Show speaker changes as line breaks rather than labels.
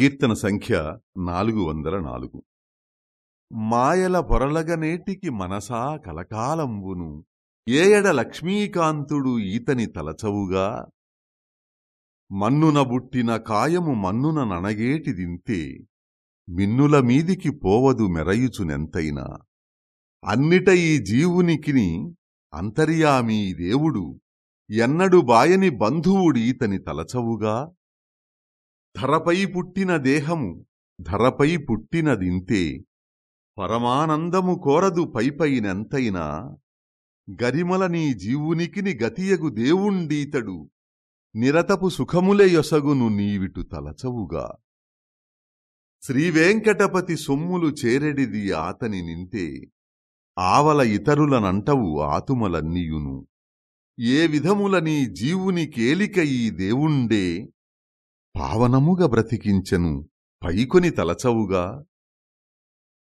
కీర్తన సంఖ్య నాలుగు వందల నాలుగు. మాయల పొరలగనేటికి మనసా కలకాలంబును ఏయడ లక్ష్మీకాంతుడు ఈతని తలచవుగా? మన్నున బుట్టిన కాయము మన్నున ననగేటిదింతే మిన్నుల మీదికి పోవదు మెరయుచునెంతైనా? అన్నిట ఈ జీవునికిని అంతర్యామీ దేవుడు ఎన్నడు బాయని బంధువుడీతని తలచవుగా? ధరపై పుట్టిన దేహము ధరపై పుట్టినదింతే పరమానందము కోరదు పైపైనెంతైనా గరిమల నీ జీవునికిని గతియగు దేవుండీతడు నిరతపు సుఖములే యొసగును నీవిటు తలచవుగా. శ్రీవేంకటపతి సొమ్ములు చేరెడిది ఆతని నింతే ఆవల ఇతరులనంటవు ఆతుమలన్నీయును. ఏ విధముల నీ జీవుని కేలిక ఈ దేవుండే పావనముగ బ్రతికించెను పైకొని తలచవుగా